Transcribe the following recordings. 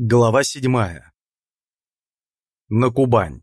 Глава 7. На Кубань.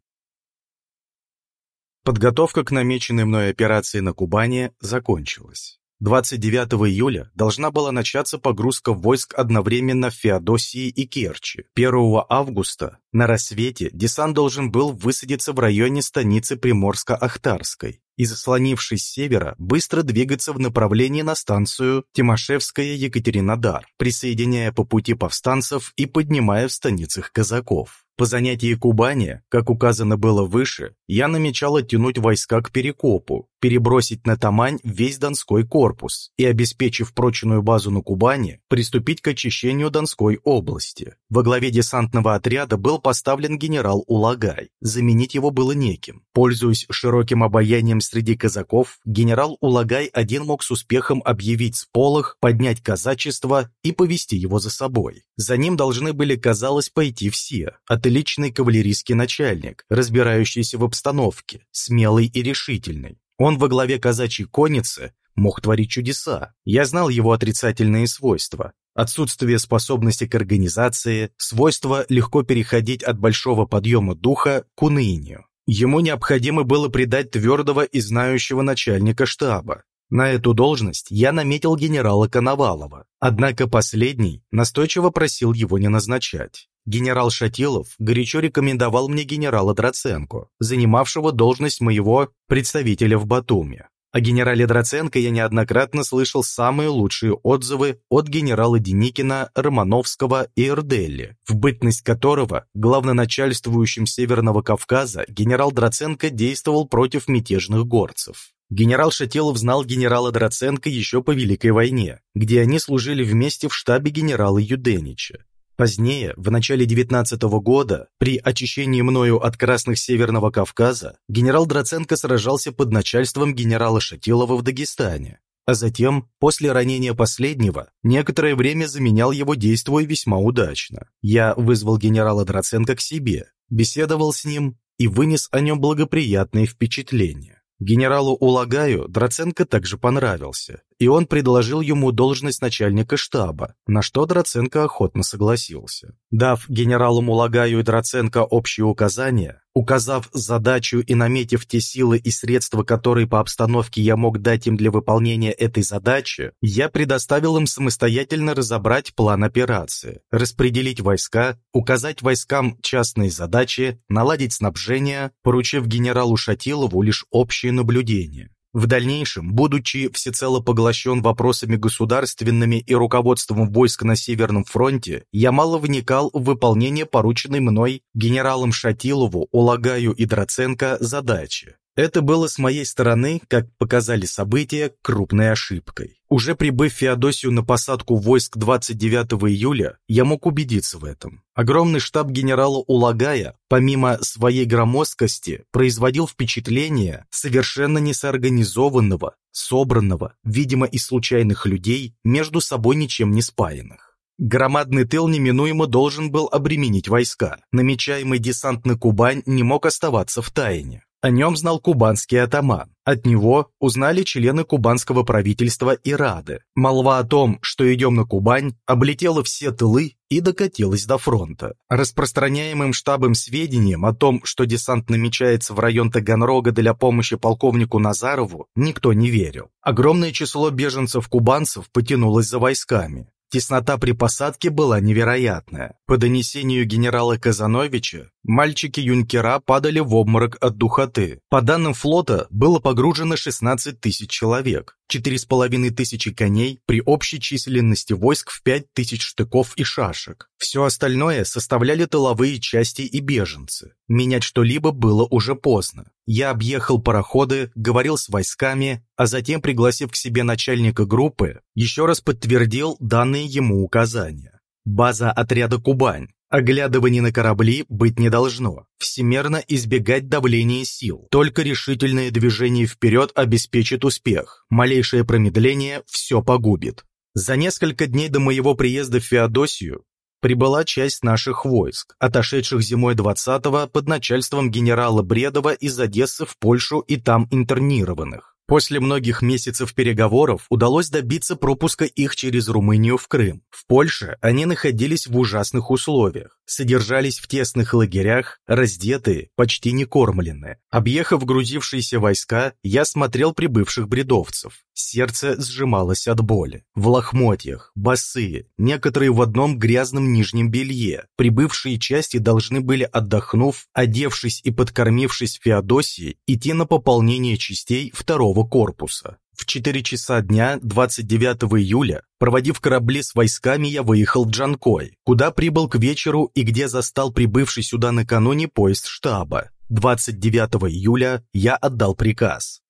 Подготовка к намеченной мной операции на Кубани закончилась. 29 июля должна была начаться погрузка войск одновременно в Феодосии и Керчи. 1 августа на рассвете десант должен был высадиться в районе станицы Приморско-Ахтарской и, заслонившись с севера, быстро двигаться в направлении на станцию Тимошевская-Екатеринодар, присоединяя по пути повстанцев и поднимая в станицах казаков. По занятии Кубани, как указано было выше, я намечал оттянуть войска к Перекопу, перебросить на Тамань весь Донской корпус и, обеспечив прочную базу на Кубани, приступить к очищению Донской области. Во главе десантного отряда был поставлен генерал Улагай, заменить его было неким. Пользуясь широким обаянием среди казаков, генерал Улагай один мог с успехом объявить сполох, поднять казачество и повести его за собой. За ним должны были, казалось, пойти все, от личный кавалерийский начальник, разбирающийся в обстановке, смелый и решительный. Он во главе казачьей конницы мог творить чудеса. Я знал его отрицательные свойства. Отсутствие способности к организации, свойство легко переходить от большого подъема духа к унынию. Ему необходимо было придать твердого и знающего начальника штаба. На эту должность я наметил генерала Коновалова, однако последний настойчиво просил его не назначать. Генерал Шатилов горячо рекомендовал мне генерала Драценко, занимавшего должность моего представителя в Батуми. О генерале Драценко я неоднократно слышал самые лучшие отзывы от генерала Деникина, Романовского и Эрделли, в бытность которого главноначальствующим Северного Кавказа генерал Драценко действовал против мятежных горцев. Генерал Шатилов знал генерала Драценко еще по Великой войне, где они служили вместе в штабе генерала Юденича. Позднее, в начале 19 -го года, при очищении мною от Красных Северного Кавказа, генерал Драценко сражался под начальством генерала Шатилова в Дагестане, а затем, после ранения последнего, некоторое время заменял его, действуя весьма удачно. Я вызвал генерала Драценко к себе, беседовал с ним и вынес о нем благоприятные впечатления. Генералу Улагаю Драценко также понравился, и он предложил ему должность начальника штаба, на что Драценко охотно согласился. Дав генералу Улагаю и Драценко общие указания, указав задачу и наметив те силы и средства, которые по обстановке я мог дать им для выполнения этой задачи, я предоставил им самостоятельно разобрать план операции, распределить войска, указать войскам частные задачи, наладить снабжение, поручив генералу Шатилову лишь общие наблюдения. В дальнейшем, будучи всецело поглощен вопросами государственными и руководством войск на Северном фронте, я мало вникал в выполнение порученной мной генералом Шатилову, Улагаю и Драценко задачи. Это было с моей стороны, как показали события, крупной ошибкой. Уже прибыв Феодосию на посадку войск 29 июля, я мог убедиться в этом. Огромный штаб генерала Улагая, помимо своей громоздкости, производил впечатление совершенно несоорганизованного, собранного, видимо, из случайных людей, между собой ничем не спаянных. Громадный тыл неминуемо должен был обременить войска. Намечаемый десант на Кубань не мог оставаться в тайне. О нем знал кубанский атаман. От него узнали члены кубанского правительства и Рады. Молва о том, что идем на Кубань, облетела все тылы и докатилась до фронта. Распространяемым штабом сведениям о том, что десант намечается в район Таганрога для помощи полковнику Назарову, никто не верил. Огромное число беженцев-кубанцев потянулось за войсками. Теснота при посадке была невероятная. По донесению генерала Казановича, мальчики-юнкера падали в обморок от духоты. По данным флота, было погружено 16 тысяч человек, 4,5 тысячи коней при общей численности войск в 5 тысяч штыков и шашек. Все остальное составляли тыловые части и беженцы. Менять что-либо было уже поздно. Я объехал пароходы, говорил с войсками, а затем, пригласив к себе начальника группы, еще раз подтвердил данные ему указания. База отряда «Кубань». Оглядываний на корабли быть не должно. Всемерно избегать давления сил. Только решительное движение вперед обеспечит успех. Малейшее промедление все погубит. За несколько дней до моего приезда в Феодосию прибыла часть наших войск, отошедших зимой 20-го под начальством генерала Бредова из Одессы в Польшу и там интернированных. После многих месяцев переговоров удалось добиться пропуска их через Румынию в Крым. В Польше они находились в ужасных условиях, содержались в тесных лагерях, раздетые, почти не кормленные. Объехав грузившиеся войска, я смотрел прибывших бредовцев. Сердце сжималось от боли. В лохмотьях, босые, некоторые в одном грязном нижнем белье. Прибывшие части должны были, отдохнув, одевшись и подкормившись Феодосии, идти на пополнение частей второго корпуса. В 4 часа дня 29 июля, проводив корабли с войсками, я выехал в Джанкой, куда прибыл к вечеру и где застал прибывший сюда накануне поезд штаба. 29 июля я отдал приказ.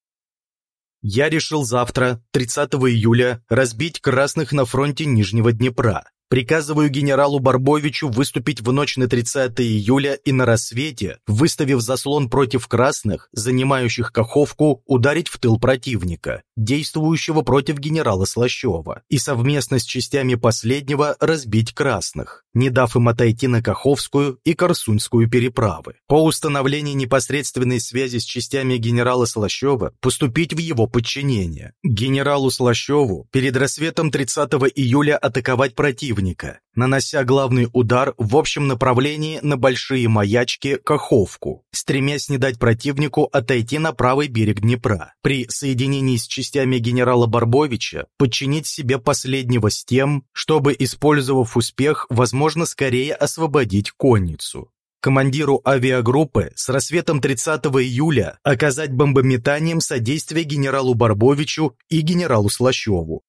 Я решил завтра, 30 июля, разбить красных на фронте Нижнего Днепра. Приказываю генералу Барбовичу выступить в ночь на 30 июля и на рассвете, выставив заслон против красных, занимающих Каховку, ударить в тыл противника, действующего против генерала Слащева, и совместно с частями последнего разбить красных, не дав им отойти на Каховскую и Корсуньскую переправы. По установлению непосредственной связи с частями генерала Слащева поступить в его подчинение. Генералу Слащеву перед рассветом 30 июля атаковать противника, противника, нанося главный удар в общем направлении на большие маячки Каховку, стремясь не дать противнику отойти на правый берег Днепра. При соединении с частями генерала Барбовича подчинить себе последнего с тем, чтобы, использовав успех, возможно скорее освободить конницу командиру авиагруппы с рассветом 30 июля оказать бомбометанием содействие генералу Барбовичу и генералу Слащеву.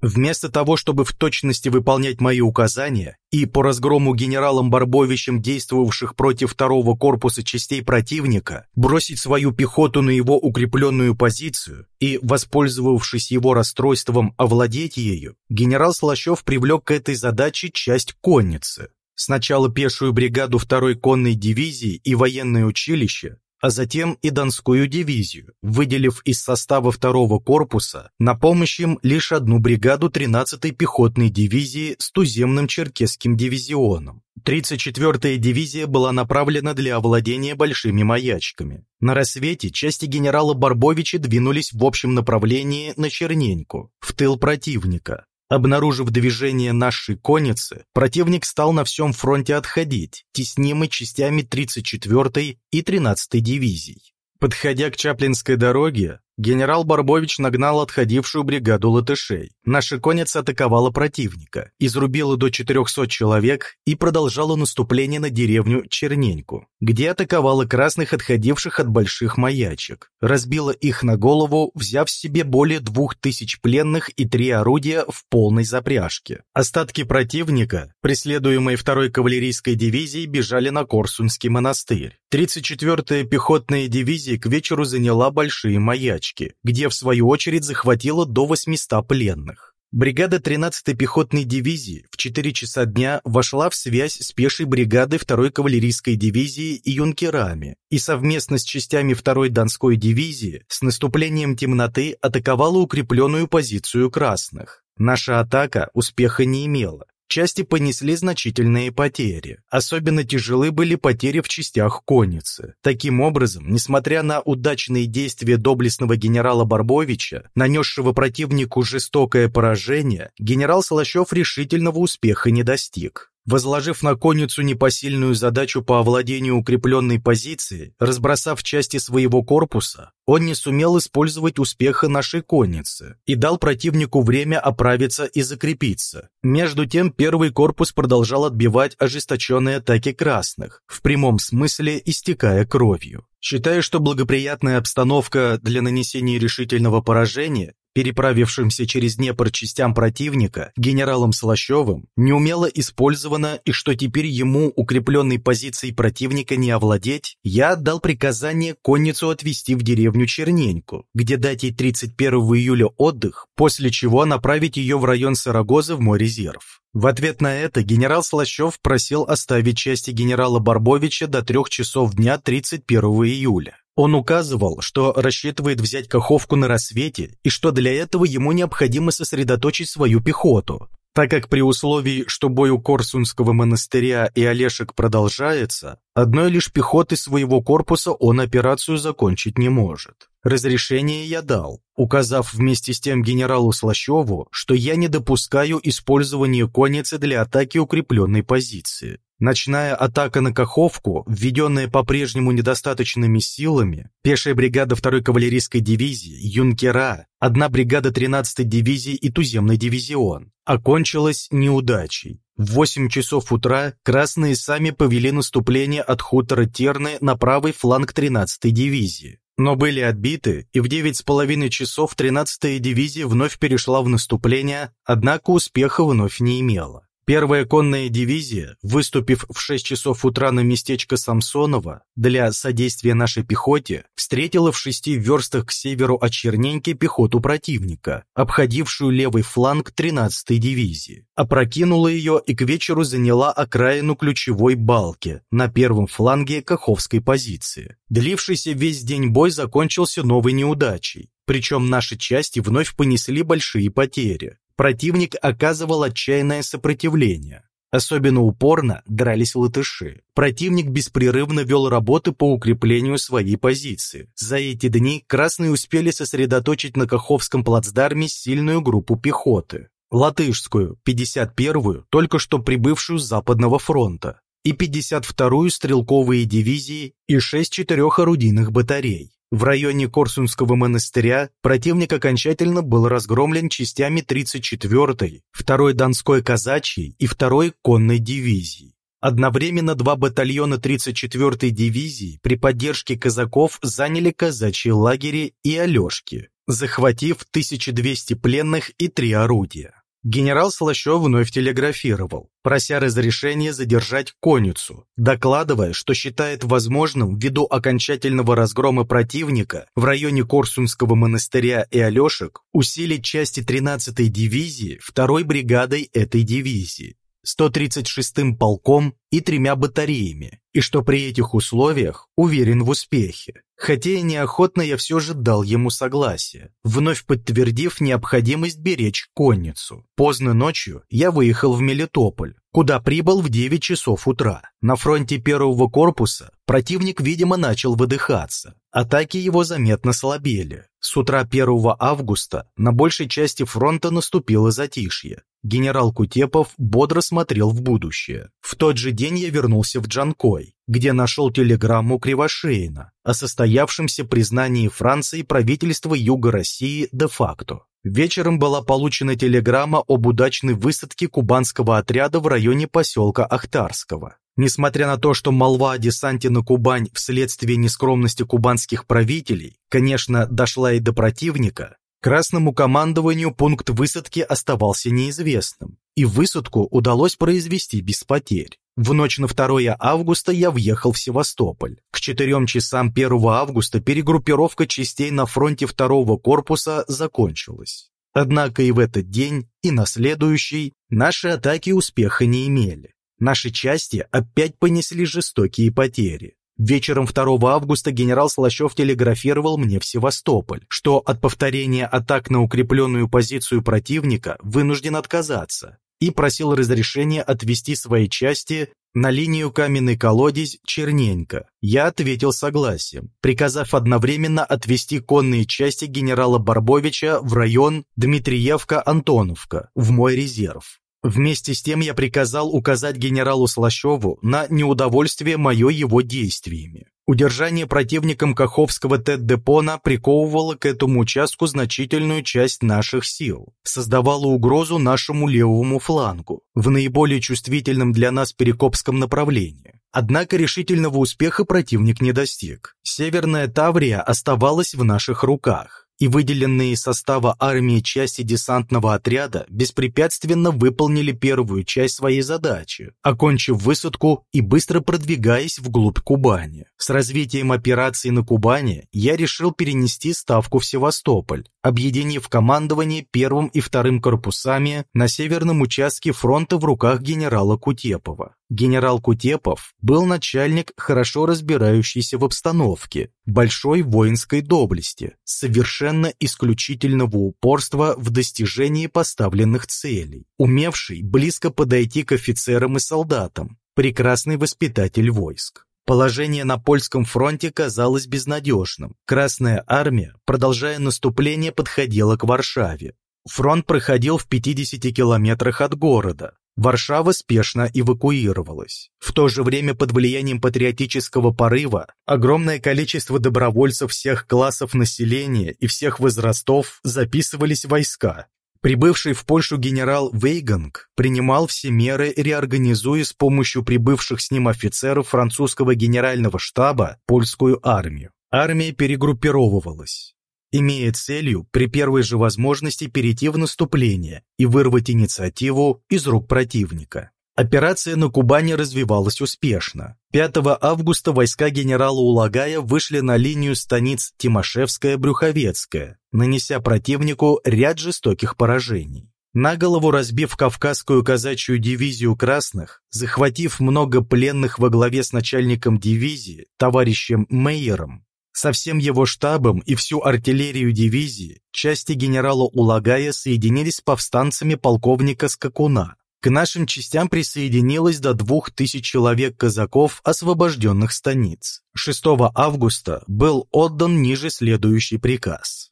Вместо того, чтобы в точности выполнять мои указания и по разгрому генералом Барбовичем действовавших против второго корпуса частей противника, бросить свою пехоту на его укрепленную позицию и, воспользовавшись его расстройством, овладеть ею, генерал Слащев привлек к этой задаче часть конницы. Сначала пешую бригаду второй конной дивизии и военное училище, а затем и Донскую дивизию, выделив из состава второго корпуса на помощь им лишь одну бригаду 13-й пехотной дивизии с туземным черкесским дивизионом. 34-я дивизия была направлена для овладения большими маячками. На рассвете части генерала Барбовича двинулись в общем направлении на Черненьку, в тыл противника, Обнаружив движение нашей конницы, противник стал на всем фронте отходить, теснимый частями 34-й и 13-й дивизий. Подходя к Чаплинской дороге, Генерал Барбович нагнал отходившую бригаду латышей. Наша конница атаковала противника, изрубила до 400 человек и продолжала наступление на деревню Черненьку, где атаковала красных отходивших от больших маячек. Разбила их на голову, взяв себе более двух тысяч пленных и три орудия в полной запряжке. Остатки противника, преследуемые второй кавалерийской дивизией, бежали на Корсунский монастырь. 34-я пехотная дивизия к вечеру заняла большие маячки скачки, где в свою очередь захватила до 800 пленных. Бригада 13-й пехотной дивизии в 4 часа дня вошла в связь с пешей бригадой 2-й кавалерийской дивизии и юнкерами и совместно с частями 2-й Донской дивизии с наступлением темноты атаковала укрепленную позицию красных. Наша атака успеха не имела. Части понесли значительные потери. Особенно тяжелы были потери в частях конницы. Таким образом, несмотря на удачные действия доблестного генерала Барбовича, нанесшего противнику жестокое поражение, генерал Солощев решительного успеха не достиг. Возложив на конницу непосильную задачу по овладению укрепленной позиции, разбросав части своего корпуса, он не сумел использовать успеха нашей конницы и дал противнику время оправиться и закрепиться. Между тем первый корпус продолжал отбивать ожесточенные атаки красных, в прямом смысле истекая кровью. Считая, что благоприятная обстановка для нанесения решительного поражения переправившимся через Днепр частям противника, генералом Слащевым, неумело использовано и что теперь ему, укрепленной позицией противника, не овладеть, я отдал приказание конницу отвезти в деревню Черненьку, где дать ей 31 июля отдых, после чего направить ее в район Сарагоза в мой резерв. В ответ на это генерал Слащев просил оставить части генерала Барбовича до трех часов дня 31 июля. Он указывал, что рассчитывает взять Каховку на рассвете и что для этого ему необходимо сосредоточить свою пехоту, так как при условии, что бой у Корсунского монастыря и Олешек продолжается, Одной лишь пехоты своего корпуса он операцию закончить не может. Разрешение я дал, указав вместе с тем генералу Слащеву, что я не допускаю использования конницы для атаки укрепленной позиции. Ночная атака на Каховку, введенная по-прежнему недостаточными силами, пешая бригада 2-й кавалерийской дивизии, юнкера, одна бригада 13-й дивизии и туземный дивизион, окончилась неудачей. В 8 часов утра красные сами повели наступление от хутора Терны на правый фланг 13-й дивизии но были отбиты, и в девять с половиной часов 13-я дивизия вновь перешла в наступление, однако успеха вновь не имела. Первая конная дивизия, выступив в 6 часов утра на местечко Самсонова для содействия нашей пехоте, встретила в шести верстах к северу от Черненьки пехоту противника, обходившую левый фланг 13-й дивизии. Опрокинула ее и к вечеру заняла окраину ключевой балки на первом фланге Каховской позиции. Длившийся весь день бой закончился новой неудачей. Причем наши части вновь понесли большие потери противник оказывал отчаянное сопротивление. Особенно упорно дрались латыши. Противник беспрерывно вел работы по укреплению своей позиции. За эти дни красные успели сосредоточить на Каховском плацдарме сильную группу пехоты. Латышскую, 51-ю, только что прибывшую с Западного фронта, и 52-ю стрелковые дивизии и 6 четырехорудийных батарей. В районе Корсунского монастыря противник окончательно был разгромлен частями 34-й, 2-й Донской казачьей и 2-й конной дивизии. Одновременно два батальона 34-й дивизии при поддержке казаков заняли казачьи лагеря и Алешки, захватив 1200 пленных и три орудия. Генерал Слащев вновь телеграфировал, прося разрешения задержать конницу, докладывая, что считает возможным ввиду окончательного разгрома противника в районе Корсунского монастыря и Алешек усилить части 13-й дивизии второй бригадой этой дивизии, 136-м полком и тремя батареями, и что при этих условиях уверен в успехе. Хотя и неохотно я все же дал ему согласие, вновь подтвердив необходимость беречь конницу. Поздно ночью я выехал в Мелитополь, куда прибыл в 9 часов утра. На фронте первого корпуса противник, видимо, начал выдыхаться. Атаки его заметно слабели. С утра 1 августа на большей части фронта наступило затишье. Генерал Кутепов бодро смотрел в будущее. В тот же день я вернулся в Джанкой, где нашел телеграмму Кривошеина о состоявшемся признании Франции правительства Юга России де-факто. Вечером была получена телеграмма об удачной высадке кубанского отряда в районе поселка Ахтарского. Несмотря на то, что молва о десанте на Кубань вследствие нескромности кубанских правителей, конечно, дошла и до противника, Красному командованию пункт высадки оставался неизвестным, и высадку удалось произвести без потерь. В ночь на 2 августа я въехал в Севастополь. К 4 часам 1 августа перегруппировка частей на фронте 2 корпуса закончилась. Однако и в этот день, и на следующий наши атаки успеха не имели. Наши части опять понесли жестокие потери. Вечером 2 августа генерал Слащев телеграфировал мне в Севастополь, что от повторения атак на укрепленную позицию противника вынужден отказаться, и просил разрешения отвести свои части на линию каменный колодец Черненько. Я ответил согласием, приказав одновременно отвести конные части генерала Барбовича в район Дмитриевка-Антоновка в мой резерв. Вместе с тем я приказал указать генералу Слащеву на неудовольствие мое его действиями. Удержание противником Каховского Тет-Депона приковывало к этому участку значительную часть наших сил, создавало угрозу нашему левому флангу в наиболее чувствительном для нас Перекопском направлении. Однако решительного успеха противник не достиг. Северная Таврия оставалась в наших руках и выделенные из состава армии части десантного отряда беспрепятственно выполнили первую часть своей задачи, окончив высадку и быстро продвигаясь вглубь Кубани. С развитием операции на Кубани я решил перенести ставку в Севастополь, объединив командование первым и вторым корпусами на северном участке фронта в руках генерала Кутепова. Генерал Кутепов был начальник, хорошо разбирающийся в обстановке, большой воинской доблести, совершенно исключительного упорства в достижении поставленных целей, умевший близко подойти к офицерам и солдатам, прекрасный воспитатель войск. Положение на польском фронте казалось безнадежным. Красная армия, продолжая наступление, подходила к Варшаве. Фронт проходил в 50 километрах от города. Варшава спешно эвакуировалась. В то же время под влиянием патриотического порыва огромное количество добровольцев всех классов населения и всех возрастов записывались в войска. Прибывший в Польшу генерал Вейганг принимал все меры, реорганизуя с помощью прибывших с ним офицеров французского генерального штаба польскую армию. Армия перегруппировывалась, имея целью при первой же возможности перейти в наступление и вырвать инициативу из рук противника. Операция на Кубани развивалась успешно. 5 августа войска генерала Улагая вышли на линию станиц Тимошевская-Брюховецкая, нанеся противнику ряд жестоких поражений. На голову разбив Кавказскую казачью дивизию красных, захватив много пленных во главе с начальником дивизии, товарищем Мейером, со всем его штабом и всю артиллерию дивизии, части генерала Улагая соединились с повстанцами полковника Скакуна, к нашим частям присоединилось до двух тысяч человек казаков освобожденных станиц. 6 августа был отдан ниже следующий приказ.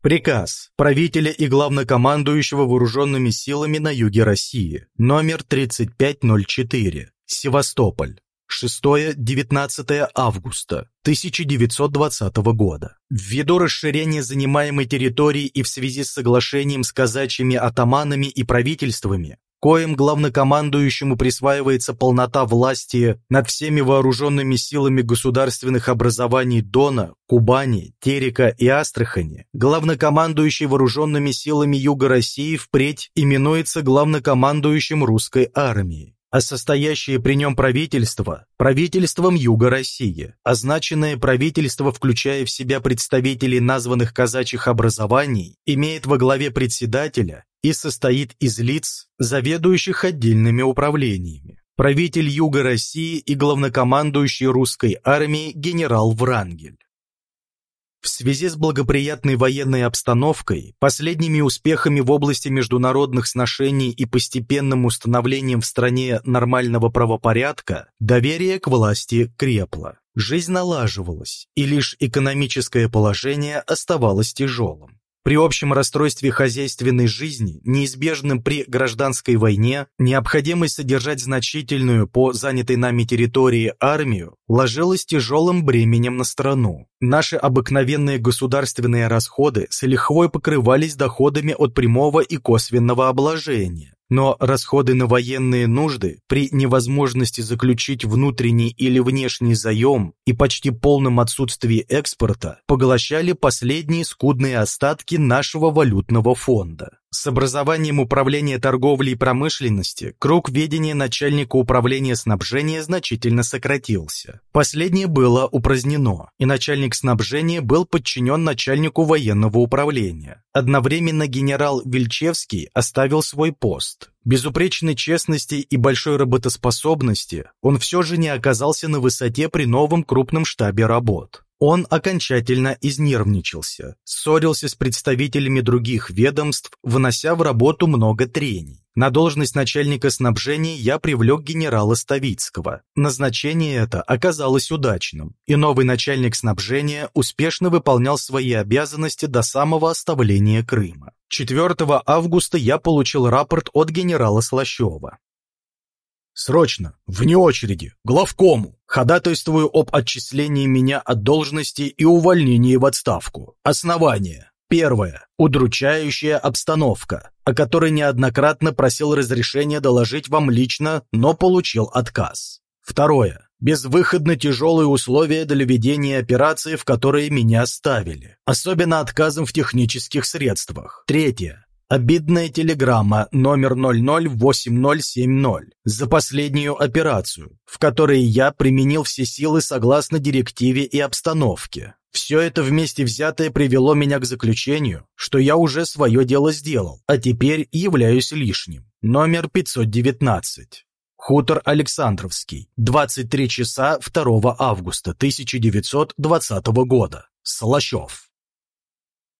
Приказ правителя и главнокомандующего вооруженными силами на юге России, номер 3504, Севастополь. 6-19 августа 1920 года. Ввиду расширения занимаемой территории и в связи с соглашением с казачьими атаманами и правительствами, коим главнокомандующему присваивается полнота власти над всеми вооруженными силами государственных образований Дона, Кубани, Терека и Астрахани, главнокомандующий вооруженными силами Юга России впредь именуется главнокомандующим русской армии а состоящее при нем правительство – правительством Юга России. Означенное правительство, включая в себя представителей названных казачьих образований, имеет во главе председателя и состоит из лиц, заведующих отдельными управлениями. Правитель Юга России и главнокомандующий русской армией генерал Врангель. В связи с благоприятной военной обстановкой, последними успехами в области международных сношений и постепенным установлением в стране нормального правопорядка, доверие к власти крепло. Жизнь налаживалась, и лишь экономическое положение оставалось тяжелым. При общем расстройстве хозяйственной жизни, неизбежным при гражданской войне, необходимость содержать значительную по занятой нами территории армию ложилась тяжелым бременем на страну. Наши обыкновенные государственные расходы с лихвой покрывались доходами от прямого и косвенного обложения. Но расходы на военные нужды при невозможности заключить внутренний или внешний заем и почти полном отсутствии экспорта поглощали последние скудные остатки нашего валютного фонда. С образованием управления торговли и промышленности круг ведения начальника управления снабжения значительно сократился. Последнее было упразднено, и начальник снабжения был подчинен начальнику военного управления. Одновременно генерал Вильчевский оставил свой пост. Безупречной честности и большой работоспособности он все же не оказался на высоте при новом крупном штабе работ. Он окончательно изнервничался, ссорился с представителями других ведомств, внося в работу много трений. На должность начальника снабжения я привлек генерала Ставицкого. Назначение это оказалось удачным, и новый начальник снабжения успешно выполнял свои обязанности до самого оставления Крыма. 4 августа я получил рапорт от генерала Слащева. Срочно, вне очереди, главкому. Ходатайствую об отчислении меня от должности и увольнении в отставку. Основание. Первое. Удручающая обстановка, о которой неоднократно просил разрешения доложить вам лично, но получил отказ. Второе. Безвыходно тяжелые условия для ведения операции, в которые меня ставили. Особенно отказом в технических средствах. Третье. Обидная телеграмма номер 008070 за последнюю операцию, в которой я применил все силы согласно директиве и обстановке. Все это вместе взятое привело меня к заключению, что я уже свое дело сделал, а теперь являюсь лишним. Номер 519. Хутор Александровский. 23 часа 2 августа 1920 года. Солощев.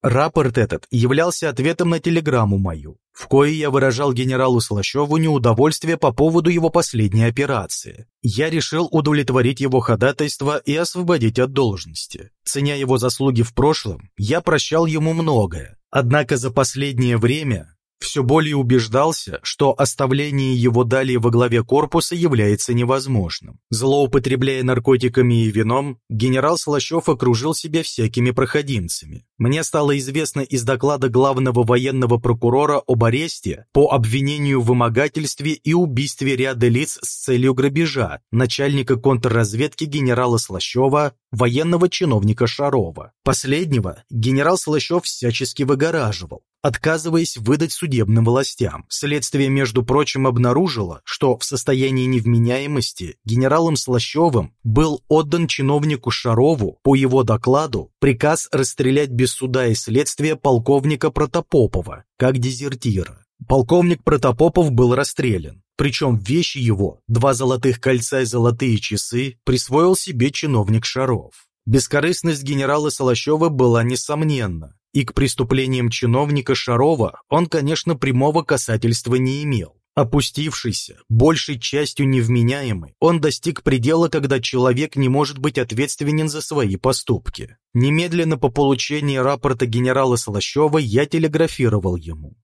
Рапорт этот являлся ответом на телеграмму мою, в кое я выражал генералу Слащеву неудовольствие по поводу его последней операции. Я решил удовлетворить его ходатайство и освободить от должности. Ценя его заслуги в прошлом, я прощал ему многое. Однако за последнее время все более убеждался, что оставление его далее во главе корпуса является невозможным. Злоупотребляя наркотиками и вином, генерал Слащев окружил себя всякими проходимцами. Мне стало известно из доклада главного военного прокурора об аресте по обвинению в вымогательстве и убийстве ряда лиц с целью грабежа начальника контрразведки генерала Слащева, военного чиновника Шарова. Последнего генерал Слащев всячески выгораживал отказываясь выдать судебным властям. Следствие, между прочим, обнаружило, что в состоянии невменяемости генералом Слащевым был отдан чиновнику Шарову по его докладу приказ расстрелять без суда и следствия полковника Протопопова как дезертира. Полковник Протопопов был расстрелян. Причем вещи его, два золотых кольца и золотые часы, присвоил себе чиновник Шаров. Бескорыстность генерала Солощева была несомненна, и к преступлениям чиновника Шарова он, конечно, прямого касательства не имел. Опустившийся, большей частью невменяемый, он достиг предела, когда человек не может быть ответственен за свои поступки. Немедленно по получении рапорта генерала Слащева я телеграфировал ему.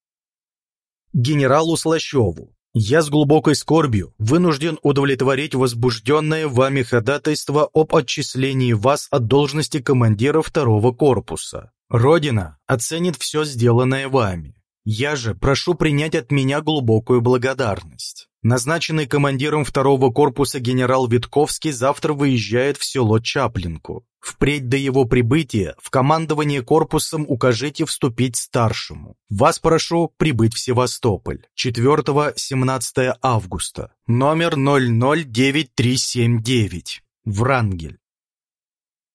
Генералу Слащеву. Я с глубокой скорбью вынужден удовлетворить возбужденное вами ходатайство об отчислении вас от должности командира второго корпуса. Родина оценит все сделанное вами. Я же прошу принять от меня глубокую благодарность. Назначенный командиром второго корпуса генерал Витковский завтра выезжает в село Чаплинку. Впредь до его прибытия в командование корпусом укажите вступить старшему. Вас прошу прибыть в Севастополь. 4-17 августа. Номер 009379. Врангель.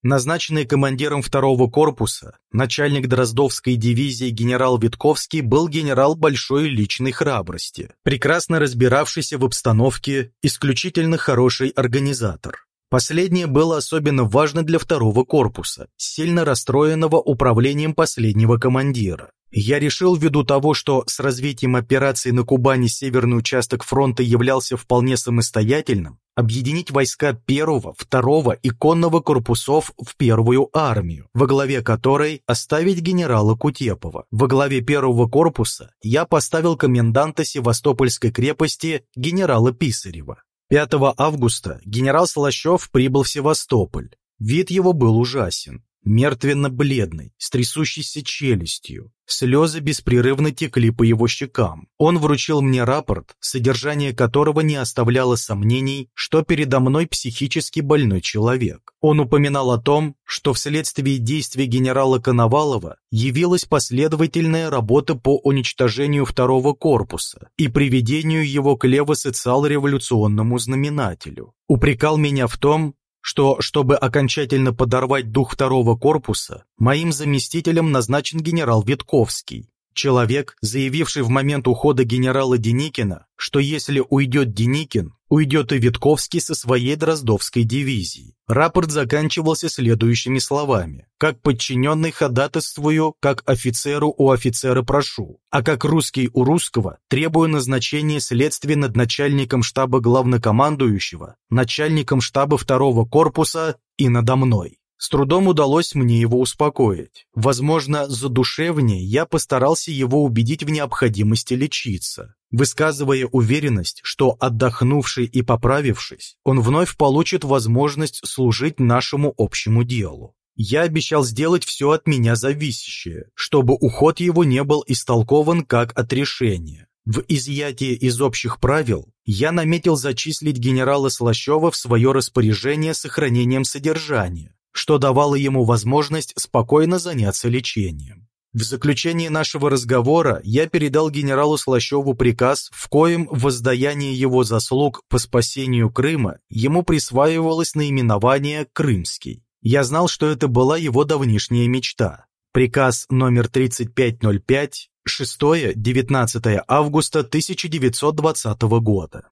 Назначенный командиром второго корпуса, начальник Дроздовской дивизии генерал Витковский был генерал большой личной храбрости, прекрасно разбиравшийся в обстановке, исключительно хороший организатор. Последнее было особенно важно для второго корпуса, сильно расстроенного управлением последнего командира. Я решил, ввиду того, что с развитием операции на Кубани северный участок фронта являлся вполне самостоятельным, объединить войска первого, второго и конного корпусов в первую армию, во главе которой оставить генерала Кутепова. Во главе первого корпуса я поставил коменданта Севастопольской крепости генерала Писарева. 5 августа генерал Слащев прибыл в Севастополь. Вид его был ужасен мертвенно-бледный, с трясущейся челюстью. Слезы беспрерывно текли по его щекам. Он вручил мне рапорт, содержание которого не оставляло сомнений, что передо мной психически больной человек. Он упоминал о том, что вследствие действий генерала Коновалова явилась последовательная работа по уничтожению второго корпуса и приведению его к лево-социал-революционному знаменателю. Упрекал меня в том, что, чтобы окончательно подорвать дух второго корпуса, моим заместителем назначен генерал Витковский, человек, заявивший в момент ухода генерала Деникина, что если уйдет Деникин, уйдет и Витковский со своей Дроздовской дивизией. Рапорт заканчивался следующими словами. «Как подчиненный ходатайствую, как офицеру у офицера прошу, а как русский у русского требую назначения следствия над начальником штаба главнокомандующего, начальником штаба второго корпуса и надо мной». С трудом удалось мне его успокоить. Возможно, задушевнее я постарался его убедить в необходимости лечиться, высказывая уверенность, что отдохнувший и поправившись, он вновь получит возможность служить нашему общему делу. Я обещал сделать все от меня зависящее, чтобы уход его не был истолкован как отрешение. В изъятие из общих правил я наметил зачислить генерала Слащева в свое распоряжение сохранением содержания, что давало ему возможность спокойно заняться лечением. В заключении нашего разговора я передал генералу Слащеву приказ, в коем воздаяние его заслуг по спасению Крыма ему присваивалось наименование «Крымский». Я знал, что это была его давнишняя мечта. Приказ номер 3505, 6-19 августа 1920 года.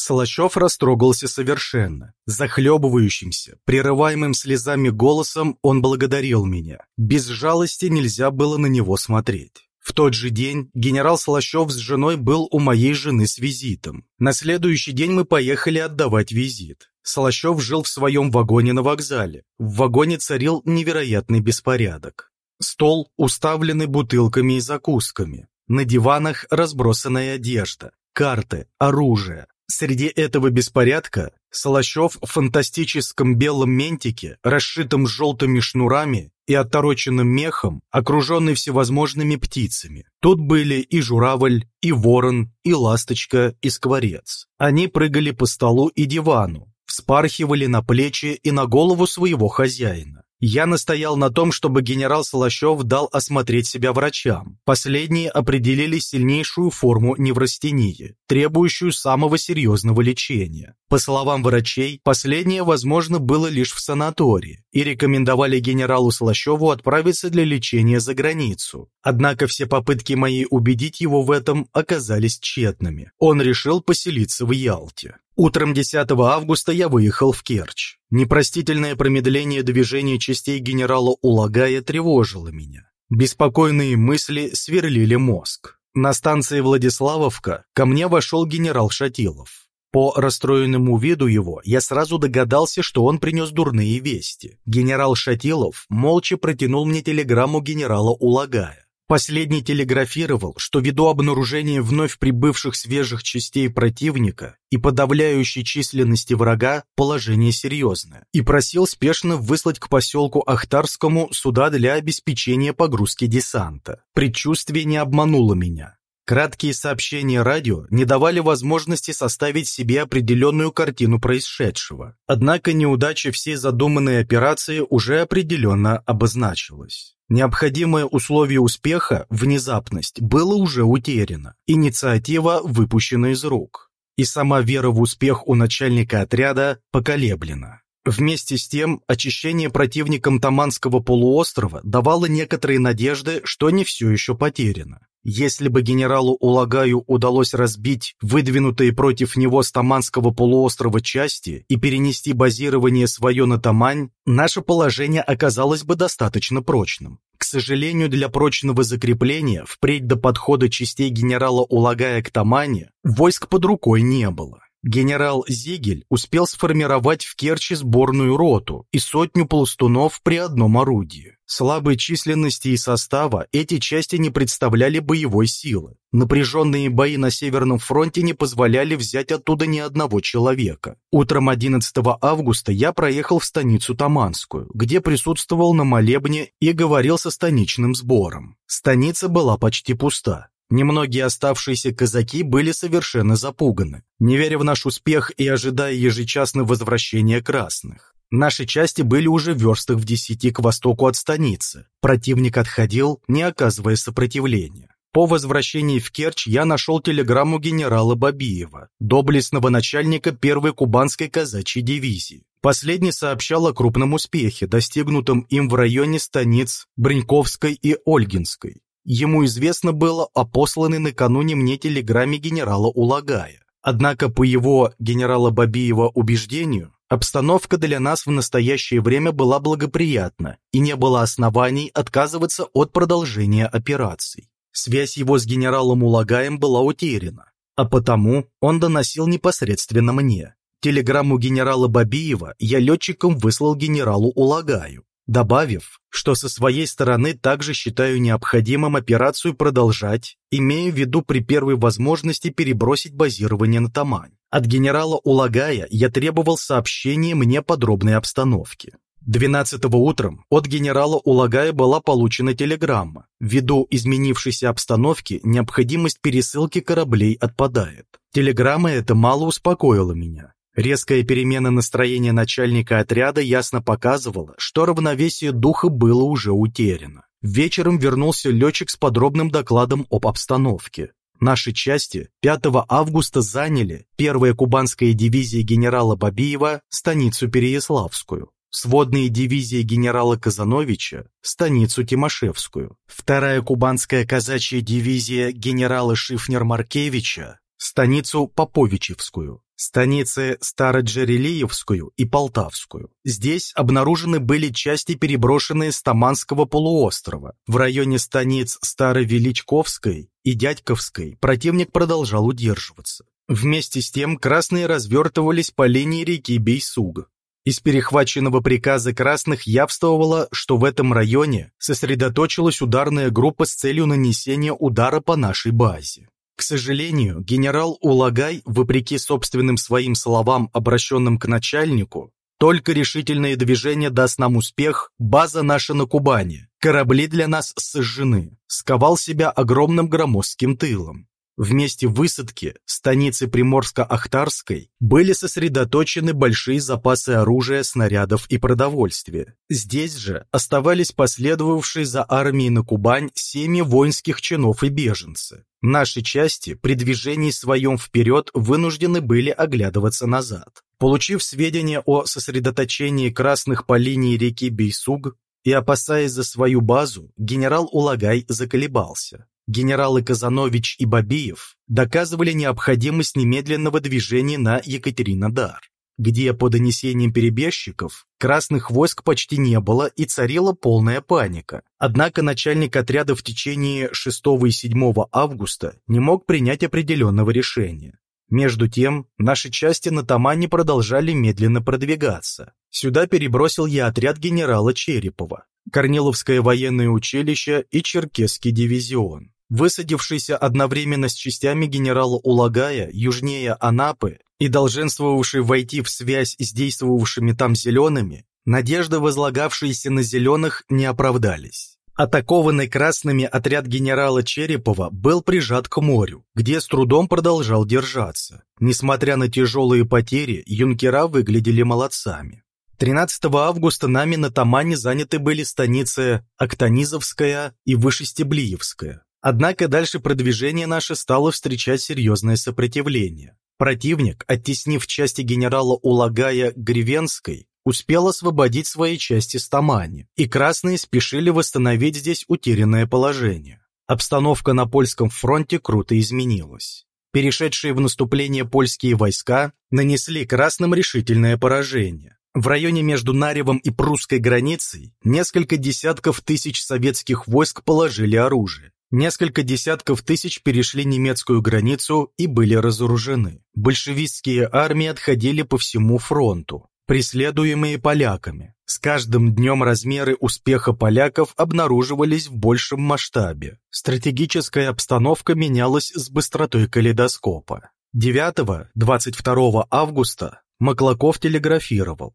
Солощев растрогался совершенно. Захлебывающимся, прерываемым слезами голосом он благодарил меня. Без жалости нельзя было на него смотреть. В тот же день генерал Солощев с женой был у моей жены с визитом. На следующий день мы поехали отдавать визит. Солощев жил в своем вагоне на вокзале. В вагоне царил невероятный беспорядок. Стол, уставленный бутылками и закусками. На диванах разбросанная одежда, карты, оружие. Среди этого беспорядка Солощев в фантастическом белом ментике, расшитом желтыми шнурами и отороченным мехом, окруженный всевозможными птицами. Тут были и журавль, и ворон, и ласточка, и скворец. Они прыгали по столу и дивану, вспархивали на плечи и на голову своего хозяина. Я настоял на том, чтобы генерал Солощев дал осмотреть себя врачам. Последние определили сильнейшую форму неврастении, требующую самого серьезного лечения. По словам врачей, последнее возможно было лишь в санатории и рекомендовали генералу Солощеву отправиться для лечения за границу. Однако все попытки мои убедить его в этом оказались тщетными. Он решил поселиться в Ялте. Утром 10 августа я выехал в Керчь. Непростительное промедление движения частей генерала Улагая тревожило меня. Беспокойные мысли сверлили мозг. На станции Владиславовка ко мне вошел генерал Шатилов. По расстроенному виду его я сразу догадался, что он принес дурные вести. Генерал Шатилов молча протянул мне телеграмму генерала Улагая. Последний телеграфировал, что ввиду обнаружения вновь прибывших свежих частей противника и подавляющей численности врага положение серьезное, и просил спешно выслать к поселку Ахтарскому суда для обеспечения погрузки десанта. Предчувствие не обмануло меня. Краткие сообщения радио не давали возможности составить себе определенную картину происшедшего. Однако неудача всей задуманной операции уже определенно обозначилась. Необходимое условие успеха, внезапность, было уже утеряно. Инициатива выпущена из рук. И сама вера в успех у начальника отряда поколеблена. Вместе с тем, очищение противником Таманского полуострова давало некоторые надежды, что не все еще потеряно. Если бы генералу Улагаю удалось разбить выдвинутые против него с Таманского полуострова части и перенести базирование свое на Тамань, наше положение оказалось бы достаточно прочным. К сожалению, для прочного закрепления, впредь до подхода частей генерала Улагая к Тамане, войск под рукой не было. Генерал Зигель успел сформировать в Керчи сборную роту и сотню полустунов при одном орудии. Слабой численности и состава эти части не представляли боевой силы. Напряженные бои на Северном фронте не позволяли взять оттуда ни одного человека. Утром 11 августа я проехал в станицу Таманскую, где присутствовал на молебне и говорил со станичным сбором. Станица была почти пуста. Немногие оставшиеся казаки были совершенно запуганы, не веря в наш успех и ожидая ежечасно возвращения красных. Наши части были уже в верстах в десяти к востоку от станицы. Противник отходил, не оказывая сопротивления. По возвращении в Керчь я нашел телеграмму генерала Бабиева, доблестного начальника первой кубанской казачьей дивизии. Последний сообщал о крупном успехе, достигнутом им в районе станиц Бриньковской и Ольгинской. Ему известно было о посланной накануне мне телеграмме генерала Улагая. Однако, по его генерала Бабиева убеждению, обстановка для нас в настоящее время была благоприятна и не было оснований отказываться от продолжения операций. Связь его с генералом Улагаем была утеряна, а потому он доносил непосредственно мне. Телеграмму генерала Бабиева я летчиком выслал генералу Улагаю добавив, что со своей стороны также считаю необходимым операцию продолжать, имея в виду при первой возможности перебросить базирование на Тамань. От генерала Улагая я требовал сообщения мне подробной обстановки. 12 утром от генерала Улагая была получена телеграмма. Ввиду изменившейся обстановки необходимость пересылки кораблей отпадает. Телеграмма эта мало успокоила меня. Резкая перемена настроения начальника отряда ясно показывала, что равновесие духа было уже утеряно. Вечером вернулся летчик с подробным докладом об обстановке. Наши части 5 августа заняли первая кубанская дивизия генерала Бабиева станицу Переяславскую, сводные дивизии генерала Казановича станицу Тимошевскую, вторая кубанская казачья дивизия генерала Шифнер-Маркевича станицу Поповичевскую, станицы Староджерелиевскую и Полтавскую. Здесь обнаружены были части, переброшенные с Таманского полуострова. В районе станиц Старовеличковской и Дядьковской противник продолжал удерживаться. Вместе с тем красные развертывались по линии реки Бейсуга. Из перехваченного приказа красных явствовало, что в этом районе сосредоточилась ударная группа с целью нанесения удара по нашей базе. К сожалению, генерал Улагай, вопреки собственным своим словам, обращенным к начальнику, только решительное движение даст нам успех, база наша на Кубани, корабли для нас сожжены, сковал себя огромным громоздким тылом. В месте высадки станицы Приморско-Ахтарской были сосредоточены большие запасы оружия, снарядов и продовольствия. Здесь же оставались последовавшие за армией на Кубань семьи воинских чинов и беженцы. Наши части при движении своем вперед вынуждены были оглядываться назад. Получив сведения о сосредоточении красных по линии реки Бейсуг и опасаясь за свою базу, генерал Улагай заколебался генералы Казанович и Бабиев доказывали необходимость немедленного движения на Екатеринодар, где, по донесениям перебежчиков, красных войск почти не было и царила полная паника. Однако начальник отряда в течение 6 и 7 августа не мог принять определенного решения. Между тем, наши части на Тамане продолжали медленно продвигаться. Сюда перебросил я отряд генерала Черепова, Корниловское военное училище и Черкесский дивизион. Высадившийся одновременно с частями генерала Улагая южнее Анапы и долженствовавший войти в связь с действовавшими там зелеными, надежды, возлагавшиеся на зеленых, не оправдались. Атакованный красными отряд генерала Черепова был прижат к морю, где с трудом продолжал держаться. Несмотря на тяжелые потери, юнкера выглядели молодцами. 13 августа нами на Тамане заняты были станицы Актанизовская и Вышестеблиевская. Однако дальше продвижение наше стало встречать серьезное сопротивление. Противник, оттеснив части генерала Улагая Гривенской, успел освободить свои части с Тамани, и красные спешили восстановить здесь утерянное положение. Обстановка на польском фронте круто изменилась. Перешедшие в наступление польские войска нанесли красным решительное поражение. В районе между Наревом и прусской границей несколько десятков тысяч советских войск положили оружие. Несколько десятков тысяч перешли немецкую границу и были разоружены. Большевистские армии отходили по всему фронту, преследуемые поляками. С каждым днем размеры успеха поляков обнаруживались в большем масштабе. Стратегическая обстановка менялась с быстротой калейдоскопа. 9-22 августа Маклаков телеграфировал.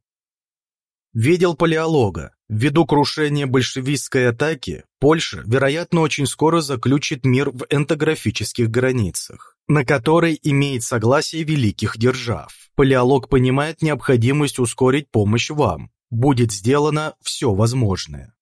Видел палеолога. Ввиду крушения большевистской атаки, Польша, вероятно, очень скоро заключит мир в энтографических границах, на который имеет согласие великих держав. Палеолог понимает необходимость ускорить помощь вам. Будет сделано все возможное.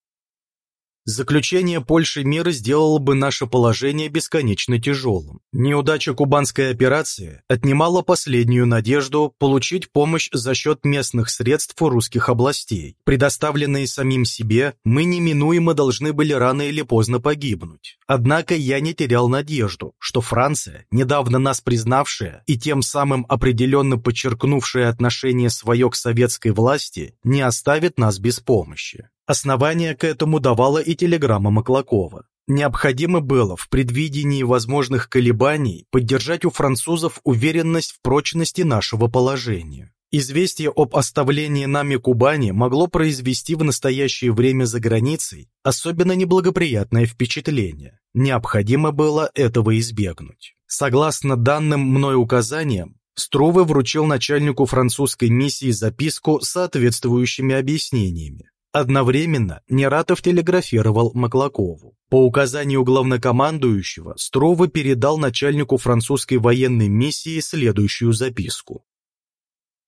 Заключение Польши мира сделало бы наше положение бесконечно тяжелым. Неудача кубанской операции отнимала последнюю надежду получить помощь за счет местных средств русских областей. Предоставленные самим себе, мы неминуемо должны были рано или поздно погибнуть. Однако я не терял надежду, что Франция, недавно нас признавшая и тем самым определенно подчеркнувшая отношение свое к советской власти, не оставит нас без помощи. Основание к этому давала и телеграмма Маклакова. Необходимо было в предвидении возможных колебаний поддержать у французов уверенность в прочности нашего положения. Известие об оставлении нами Кубани могло произвести в настоящее время за границей особенно неблагоприятное впечатление. Необходимо было этого избегнуть. Согласно данным мной указаниям, Струве вручил начальнику французской миссии записку с соответствующими объяснениями. Одновременно Нератов телеграфировал Маклакову. По указанию главнокомандующего Строва передал начальнику французской военной миссии следующую записку.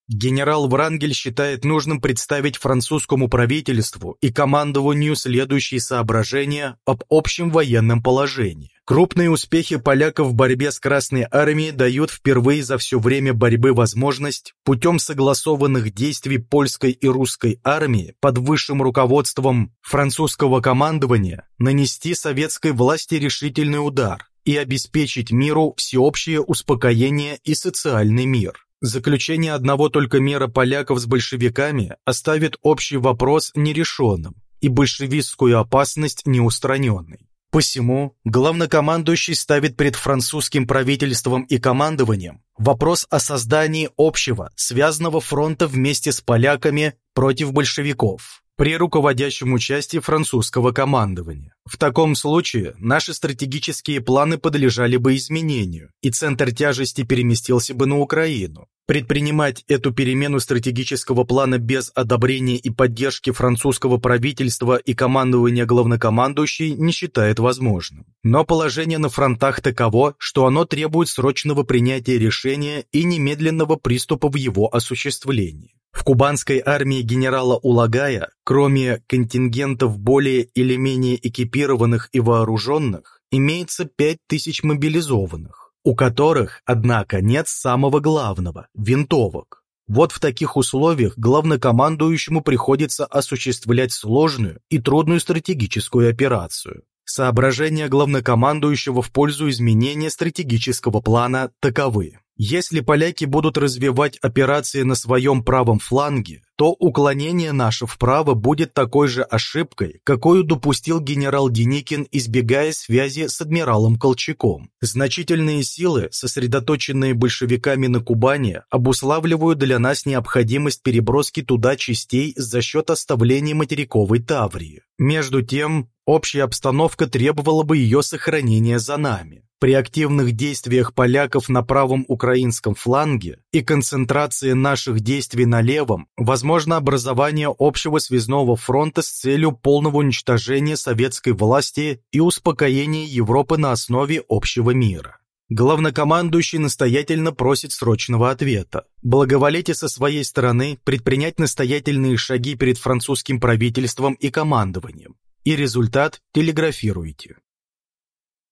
Генерал Врангель считает нужным представить французскому правительству и командованию следующие соображения об общем военном положении. Крупные успехи поляков в борьбе с Красной Армией дают впервые за все время борьбы возможность путем согласованных действий польской и русской армии под высшим руководством французского командования нанести советской власти решительный удар, и обеспечить миру всеобщее успокоение и социальный мир. Заключение одного только мира поляков с большевиками оставит общий вопрос нерешенным и большевистскую опасность неустраненной. Посему главнокомандующий ставит перед французским правительством и командованием вопрос о создании общего, связанного фронта вместе с поляками против большевиков при руководящем участии французского командования. В таком случае наши стратегические планы подлежали бы изменению, и центр тяжести переместился бы на Украину. Предпринимать эту перемену стратегического плана без одобрения и поддержки французского правительства и командования главнокомандующий не считает возможным. Но положение на фронтах таково, что оно требует срочного принятия решения и немедленного приступа в его осуществлении. В кубанской армии генерала Улагая, кроме контингентов более или менее экипированных и вооруженных, имеется 5000 мобилизованных, у которых, однако, нет самого главного – винтовок. Вот в таких условиях главнокомандующему приходится осуществлять сложную и трудную стратегическую операцию. Соображения главнокомандующего в пользу изменения стратегического плана таковы. Если поляки будут развивать операции на своем правом фланге, то уклонение наше вправо будет такой же ошибкой, какую допустил генерал Деникин, избегая связи с адмиралом Колчаком. Значительные силы, сосредоточенные большевиками на Кубани, обуславливают для нас необходимость переброски туда частей за счет оставления материковой Таврии. Между тем, общая обстановка требовала бы ее сохранения за нами. При активных действиях поляков на правом украинском фланге и концентрации наших действий на левом возможно образование общего связного фронта с целью полного уничтожения советской власти и успокоения Европы на основе общего мира. Главнокомандующий настоятельно просит срочного ответа. Благоволите со своей стороны предпринять настоятельные шаги перед французским правительством и командованием. И результат телеграфируйте.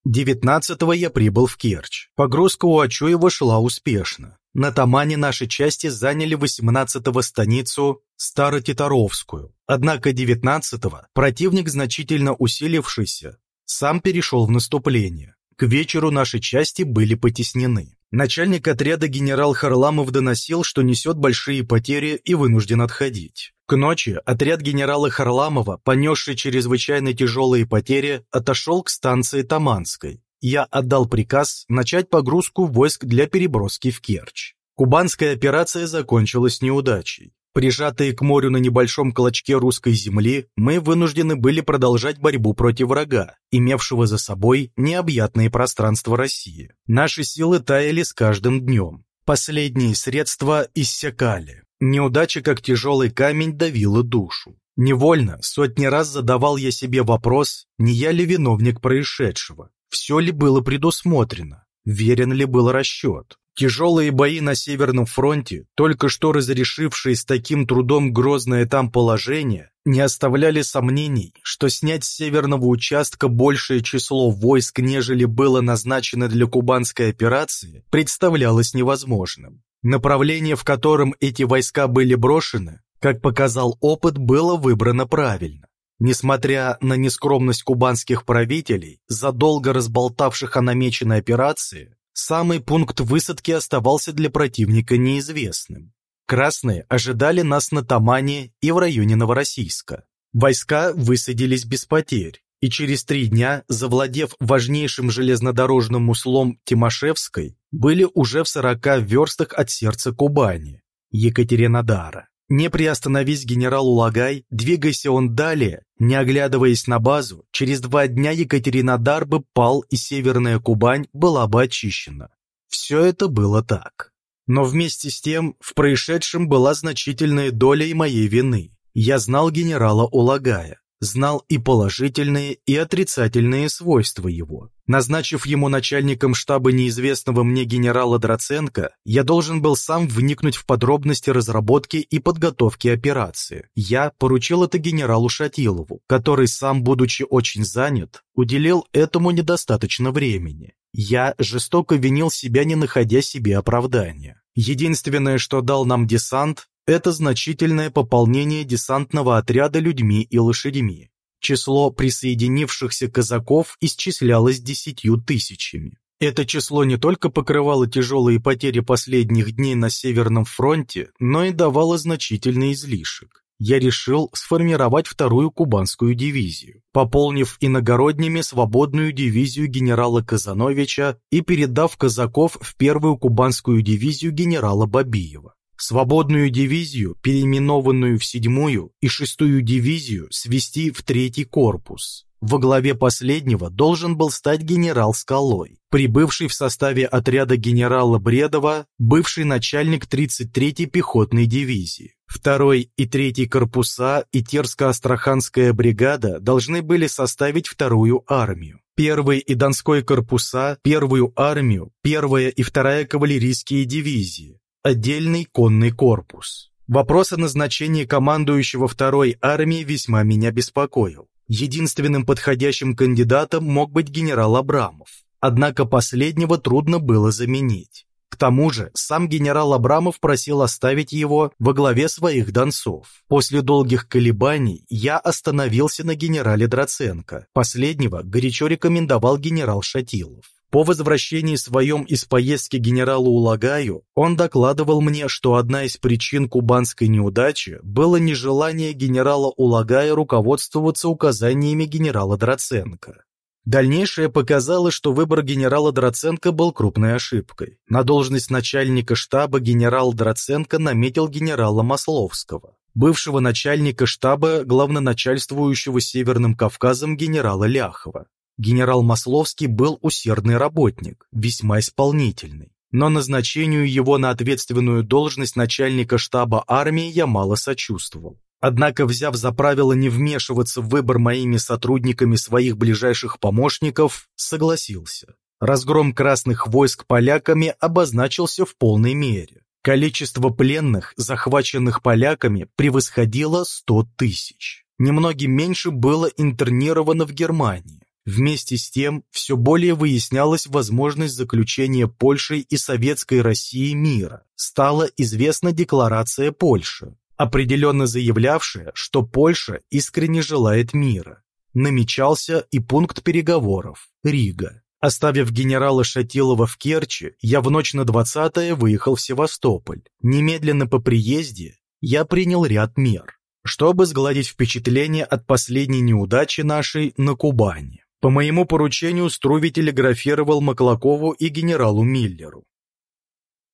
19-го я прибыл в Керчь. Погрузка у Ачуева шла успешно. На Тамане наши части заняли 18-го станицу Старотитаровскую. Однако 19-го противник, значительно усилившийся, сам перешел в наступление. К вечеру наши части были потеснены. Начальник отряда генерал Харламов доносил, что несет большие потери и вынужден отходить. К ночи отряд генерала Харламова, понесший чрезвычайно тяжелые потери, отошел к станции Таманской. Я отдал приказ начать погрузку войск для переброски в Керчь. Кубанская операция закончилась неудачей. Прижатые к морю на небольшом клочке русской земли, мы вынуждены были продолжать борьбу против врага, имевшего за собой необъятные пространства России. Наши силы таяли с каждым днем. Последние средства иссякали. Неудача, как тяжелый камень, давила душу. Невольно сотни раз задавал я себе вопрос, не я ли виновник происшедшего, все ли было предусмотрено, верен ли был расчет. Тяжелые бои на Северном фронте, только что разрешившие с таким трудом грозное там положение, не оставляли сомнений, что снять с северного участка большее число войск, нежели было назначено для кубанской операции, представлялось невозможным. Направление, в котором эти войска были брошены, как показал опыт, было выбрано правильно. Несмотря на нескромность кубанских правителей, задолго разболтавших о намеченной операции, Самый пункт высадки оставался для противника неизвестным. Красные ожидали нас на Тамане и в районе Новороссийска. Войска высадились без потерь, и через три дня, завладев важнейшим железнодорожным узлом Тимошевской, были уже в сорока верстах от сердца Кубани, Екатеринодара. Не приостановись генерал Улагай, двигайся он далее, не оглядываясь на базу, через два дня Екатеринодар бы пал и Северная Кубань была бы очищена. Все это было так. Но вместе с тем в происшедшем была значительная доля и моей вины. Я знал генерала Улагая знал и положительные, и отрицательные свойства его. Назначив ему начальником штаба неизвестного мне генерала Драценко, я должен был сам вникнуть в подробности разработки и подготовки операции. Я поручил это генералу Шатилову, который сам, будучи очень занят, уделил этому недостаточно времени. Я жестоко винил себя, не находя себе оправдания. Единственное, что дал нам десант, это значительное пополнение десантного отряда людьми и лошадьми. число присоединившихся казаков исчислялось десятью тысячами. Это число не только покрывало тяжелые потери последних дней на Северном фронте, но и давало значительный излишек я решил сформировать вторую кубанскую дивизию, пополнив иногородними свободную дивизию генерала Казановича и передав казаков в первую кубанскую дивизию генерала Бабиева. Свободную дивизию, переименованную в седьмую, и шестую дивизию свести в третий корпус. Во главе последнего должен был стать генерал Скалой, прибывший в составе отряда генерала Бредова, бывший начальник 33-й пехотной дивизии. Второй и третий корпуса и Терско-Астраханская бригада должны были составить вторую армию. Первый и Донской корпуса, первую армию, первая и вторая кавалерийские дивизии, отдельный конный корпус. Вопрос о назначении командующего второй армии весьма меня беспокоил. Единственным подходящим кандидатом мог быть генерал Абрамов. Однако последнего трудно было заменить. К тому же, сам генерал Абрамов просил оставить его во главе своих донцов. После долгих колебаний я остановился на генерале Драценко. Последнего горячо рекомендовал генерал Шатилов. По возвращении своем из поездки генералу Улагаю он докладывал мне, что одна из причин кубанской неудачи было нежелание генерала Улагая руководствоваться указаниями генерала Драценко. Дальнейшее показало, что выбор генерала Драценко был крупной ошибкой. На должность начальника штаба генерал Драценко наметил генерала Масловского, бывшего начальника штаба главноначальствующего Северным Кавказом генерала Ляхова. Генерал Масловский был усердный работник, весьма исполнительный. Но назначению его на ответственную должность начальника штаба армии я мало сочувствовал. Однако, взяв за правило не вмешиваться в выбор моими сотрудниками своих ближайших помощников, согласился. Разгром красных войск поляками обозначился в полной мере. Количество пленных, захваченных поляками, превосходило 100 тысяч. Немногим меньше было интернировано в Германии. Вместе с тем, все более выяснялась возможность заключения Польшей и Советской России мира. Стала известна декларация Польши, определенно заявлявшая, что Польша искренне желает мира. Намечался и пункт переговоров – Рига. Оставив генерала Шатилова в Керчи, я в ночь на 20-е выехал в Севастополь. Немедленно по приезде я принял ряд мер, чтобы сгладить впечатление от последней неудачи нашей на Кубани. По моему поручению Струви телеграфировал Маклакову и генералу Миллеру.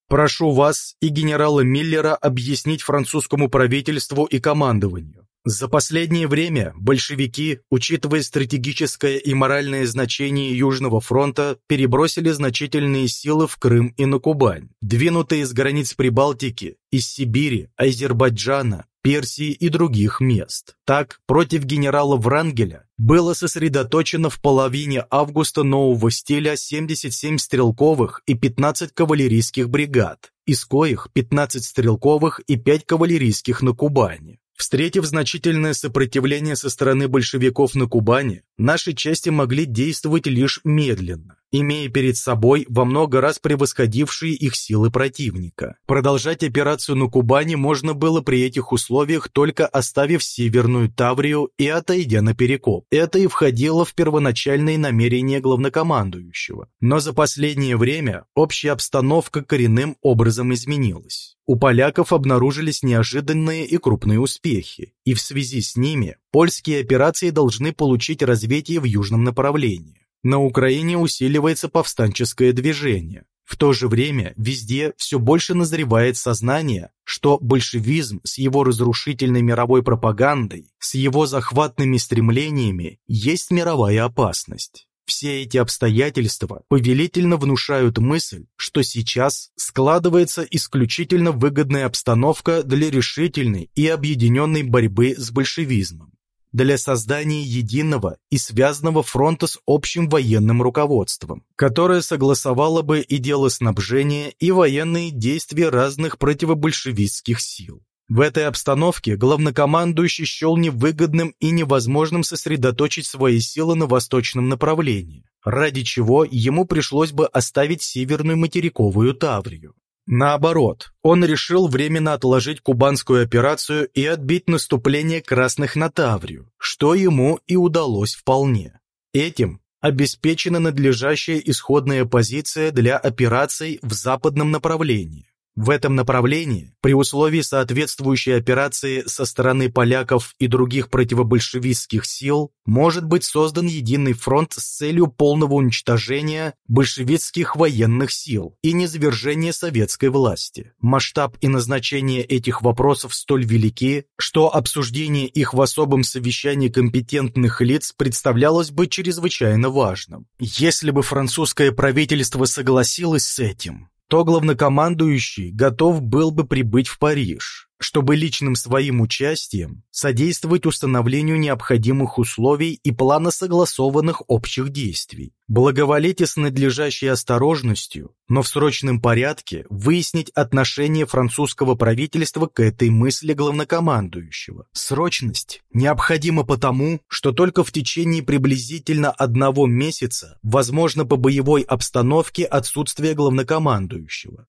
Прошу вас и генерала Миллера объяснить французскому правительству и командованию. За последнее время большевики, учитывая стратегическое и моральное значение Южного фронта, перебросили значительные силы в Крым и на Кубань, двинутые с границ Прибалтики, из Сибири, Азербайджана, Персии и других мест. Так, против генерала Врангеля было сосредоточено в половине августа нового стиля 77 стрелковых и 15 кавалерийских бригад, из коих 15 стрелковых и 5 кавалерийских на Кубани. Встретив значительное сопротивление со стороны большевиков на Кубани, наши части могли действовать лишь медленно, имея перед собой во много раз превосходившие их силы противника. Продолжать операцию на Кубани можно было при этих условиях, только оставив Северную Таврию и отойдя на Перекоп. Это и входило в первоначальные намерения главнокомандующего. Но за последнее время общая обстановка коренным образом изменилась у поляков обнаружились неожиданные и крупные успехи, и в связи с ними польские операции должны получить развитие в южном направлении. На Украине усиливается повстанческое движение. В то же время везде все больше назревает сознание, что большевизм с его разрушительной мировой пропагандой, с его захватными стремлениями есть мировая опасность. Все эти обстоятельства повелительно внушают мысль, что сейчас складывается исключительно выгодная обстановка для решительной и объединенной борьбы с большевизмом, для создания единого и связанного фронта с общим военным руководством, которое согласовало бы и дело снабжения, и военные действия разных противобольшевистских сил. В этой обстановке главнокомандующий счел невыгодным и невозможным сосредоточить свои силы на восточном направлении, ради чего ему пришлось бы оставить Северную материковую Таврию. Наоборот, он решил временно отложить кубанскую операцию и отбить наступление красных на Таврию, что ему и удалось вполне. Этим обеспечена надлежащая исходная позиция для операций в западном направлении. В этом направлении, при условии соответствующей операции со стороны поляков и других противобольшевистских сил, может быть создан единый фронт с целью полного уничтожения большевистских военных сил и низвержения советской власти. Масштаб и назначение этих вопросов столь велики, что обсуждение их в особом совещании компетентных лиц представлялось бы чрезвычайно важным. Если бы французское правительство согласилось с этим, то главнокомандующий готов был бы прибыть в Париж чтобы личным своим участием содействовать установлению необходимых условий и плана согласованных общих действий, благоволите с надлежащей осторожностью, но в срочном порядке выяснить отношение французского правительства к этой мысли главнокомандующего. Срочность необходима потому, что только в течение приблизительно одного месяца возможно по боевой обстановке отсутствие главнокомандующего.